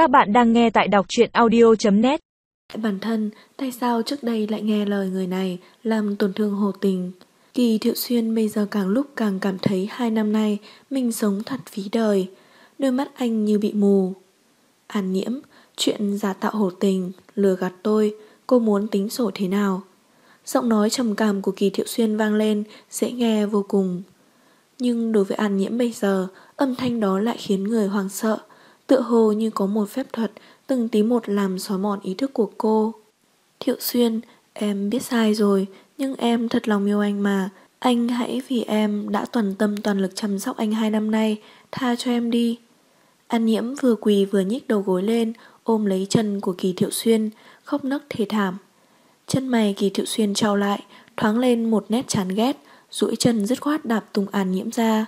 Các bạn đang nghe tại đọc truyện audio.net Bản thân, tại sao trước đây lại nghe lời người này làm tổn thương hồ tình? Kỳ Thiệu Xuyên bây giờ càng lúc càng cảm thấy hai năm nay mình sống thật phí đời. Đôi mắt anh như bị mù. An nhiễm, chuyện giả tạo hồ tình, lừa gạt tôi, cô muốn tính sổ thế nào? Giọng nói trầm cảm của Kỳ Thiệu Xuyên vang lên, dễ nghe vô cùng. Nhưng đối với An nhiễm bây giờ, âm thanh đó lại khiến người hoang sợ tựa hồ như có một phép thuật từng tí một làm xóa mòn ý thức của cô. Thiệu Xuyên, em biết sai rồi, nhưng em thật lòng yêu anh mà. Anh hãy vì em đã toàn tâm toàn lực chăm sóc anh hai năm nay, tha cho em đi. An nhiễm vừa quỳ vừa nhích đầu gối lên, ôm lấy chân của Kỳ Thiệu Xuyên, khóc nấc thề thảm. Chân mày Kỳ Thiệu Xuyên trao lại, thoáng lên một nét chán ghét, duỗi chân dứt khoát đạp tung An nhiễm ra.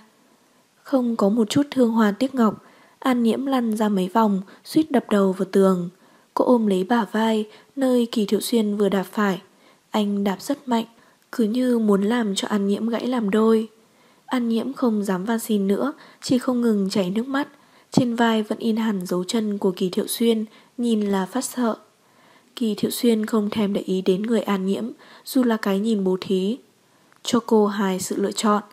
Không có một chút thương hoa tiếc ngọc, An nhiễm lăn ra mấy vòng, suýt đập đầu vào tường. Cô ôm lấy bả vai, nơi Kỳ Thiệu Xuyên vừa đạp phải. Anh đạp rất mạnh, cứ như muốn làm cho An nhiễm gãy làm đôi. An nhiễm không dám van xin nữa, chỉ không ngừng chảy nước mắt. Trên vai vẫn in hẳn dấu chân của Kỳ Thiệu Xuyên, nhìn là phát sợ. Kỳ Thiệu Xuyên không thèm để ý đến người an nhiễm, dù là cái nhìn bố thí. Cho cô hai sự lựa chọn.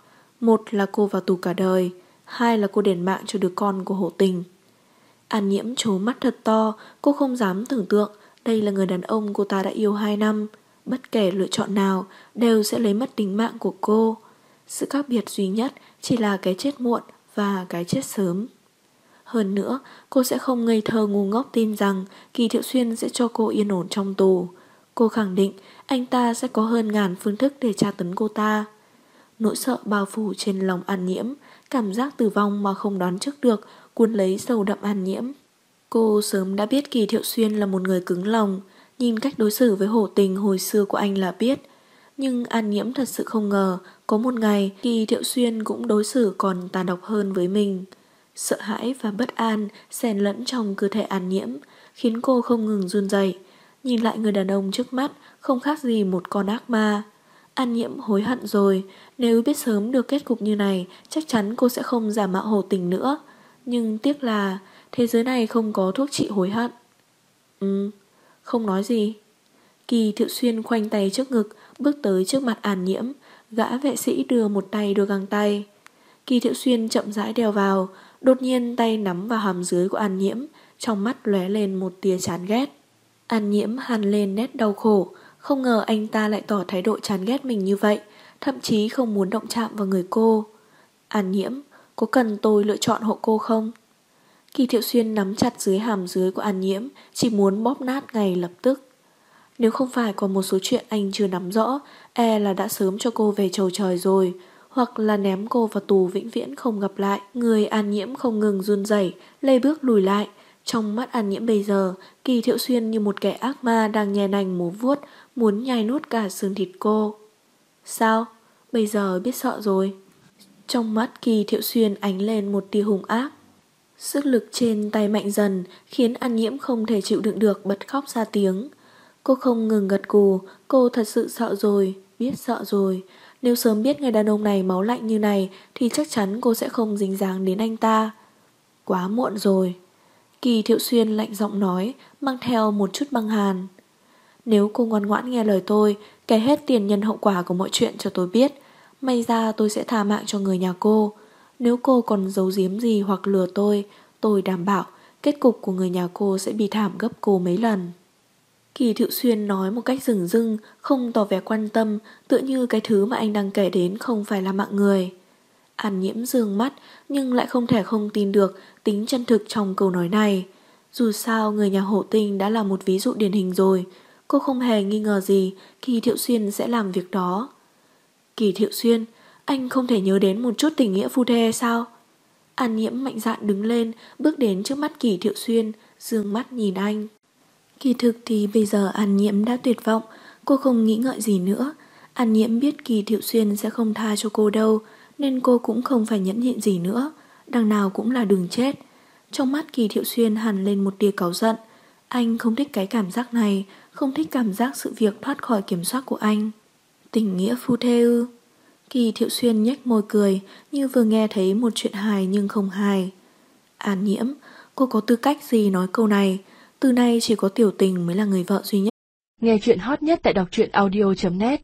Một là cô vào tù cả đời, hai là cô đền mạng cho đứa con của hổ tình. An nhiễm trố mắt thật to, cô không dám tưởng tượng đây là người đàn ông cô ta đã yêu hai năm. Bất kể lựa chọn nào đều sẽ lấy mất tính mạng của cô. Sự khác biệt duy nhất chỉ là cái chết muộn và cái chết sớm. Hơn nữa, cô sẽ không ngây thơ ngu ngốc tin rằng Kỳ Thiệu Xuyên sẽ cho cô yên ổn trong tù. Cô khẳng định anh ta sẽ có hơn ngàn phương thức để tra tấn cô ta. Nỗi sợ bao phủ trên lòng an nhiễm, cảm giác tử vong mà không đoán trước được, cuốn lấy sâu đậm an nhiễm. Cô sớm đã biết Kỳ Thiệu Xuyên là một người cứng lòng, nhìn cách đối xử với hổ tình hồi xưa của anh là biết. Nhưng An Nhiễm thật sự không ngờ, có một ngày Kỳ Thiệu Xuyên cũng đối xử còn tàn độc hơn với mình. Sợ hãi và bất an xen lẫn trong cơ thể An Nhiễm, khiến cô không ngừng run rẩy. Nhìn lại người đàn ông trước mắt, không khác gì một con ác ma. An nhiễm hối hận rồi, nếu biết sớm được kết cục như này, chắc chắn cô sẽ không giả mạo hồ tình nữa. Nhưng tiếc là thế giới này không có thuốc trị hối hận. Ừ, không nói gì. Kỳ thiệu xuyên khoanh tay trước ngực, bước tới trước mặt an nhiễm, gã vệ sĩ đưa một tay đưa găng tay. Kỳ thiệu xuyên chậm rãi đeo vào, đột nhiên tay nắm vào hàm dưới của an nhiễm, trong mắt lóe lên một tia chán ghét. An nhiễm hàn lên nét đau khổ, không ngờ anh ta lại tỏ thái độ chán ghét mình như vậy, thậm chí không muốn động chạm vào người cô. An nhiễm, có cần tôi lựa chọn hộ cô không? Kỳ thiệu xuyên nắm chặt dưới hàm dưới của An nhiễm, chỉ muốn bóp nát ngay lập tức. Nếu không phải còn một số chuyện anh chưa nắm rõ, e là đã sớm cho cô về chầu trời rồi, hoặc là ném cô vào tù vĩnh viễn không gặp lại. Người an nhiễm không ngừng run rẩy, lê bước lùi lại, trong mắt An Nhiễm bây giờ, Kỳ Thiệu Xuyên như một kẻ ác ma đang nhè nành múa vuốt, muốn nhai nuốt cả xương thịt cô. Sao? Bây giờ biết sợ rồi. Trong mắt Kỳ Thiệu Xuyên ánh lên một tia hung ác. Sức lực trên tay mạnh dần khiến An Nhiễm không thể chịu đựng được bật khóc ra tiếng. Cô không ngừng gật cù cô thật sự sợ rồi, biết sợ rồi. Nếu sớm biết người đàn ông này máu lạnh như này thì chắc chắn cô sẽ không dính dáng đến anh ta. Quá muộn rồi. Kỳ Thiệu Xuyên lạnh giọng nói, mang theo một chút băng hàn. Nếu cô ngoan ngoãn nghe lời tôi, kể hết tiền nhân hậu quả của mọi chuyện cho tôi biết, may ra tôi sẽ tha mạng cho người nhà cô. Nếu cô còn giấu giếm gì hoặc lừa tôi, tôi đảm bảo kết cục của người nhà cô sẽ bị thảm gấp cô mấy lần. Kỳ Thiệu Xuyên nói một cách rừng rưng, không tỏ vẻ quan tâm, tựa như cái thứ mà anh đang kể đến không phải là mạng người. An nhiễm dương mắt nhưng lại không thể không tin được tính chân thực trong câu nói này. Dù sao người nhà hộ tinh đã là một ví dụ điển hình rồi, cô không hề nghi ngờ gì Kỳ Thiệu Xuyên sẽ làm việc đó. Kỳ Thiệu Xuyên, anh không thể nhớ đến một chút tình nghĩa phu thê sao? An nhiễm mạnh dạn đứng lên, bước đến trước mắt Kỳ Thiệu Xuyên, dương mắt nhìn anh. Kỳ thực thì bây giờ An nhiễm đã tuyệt vọng, cô không nghĩ ngợi gì nữa. An nhiễm biết Kỳ Thiệu Xuyên sẽ không tha cho cô đâu, nên cô cũng không phải nhẫn nhịn gì nữa, đằng nào cũng là đường chết. Trong mắt Kỳ Thiệu Xuyên hằn lên một tia cáu giận. Anh không thích cái cảm giác này, không thích cảm giác sự việc thoát khỏi kiểm soát của anh. Tình nghĩa phu thê ư? Kỳ Thiệu Xuyên nhếch môi cười, như vừa nghe thấy một chuyện hài nhưng không hài. An nhiễm, Cô có tư cách gì nói câu này Từ nay chỉ có tiểu tình mới là người vợ duy nhất Nghe chuyện hot nhất tại đọc truyện audio.net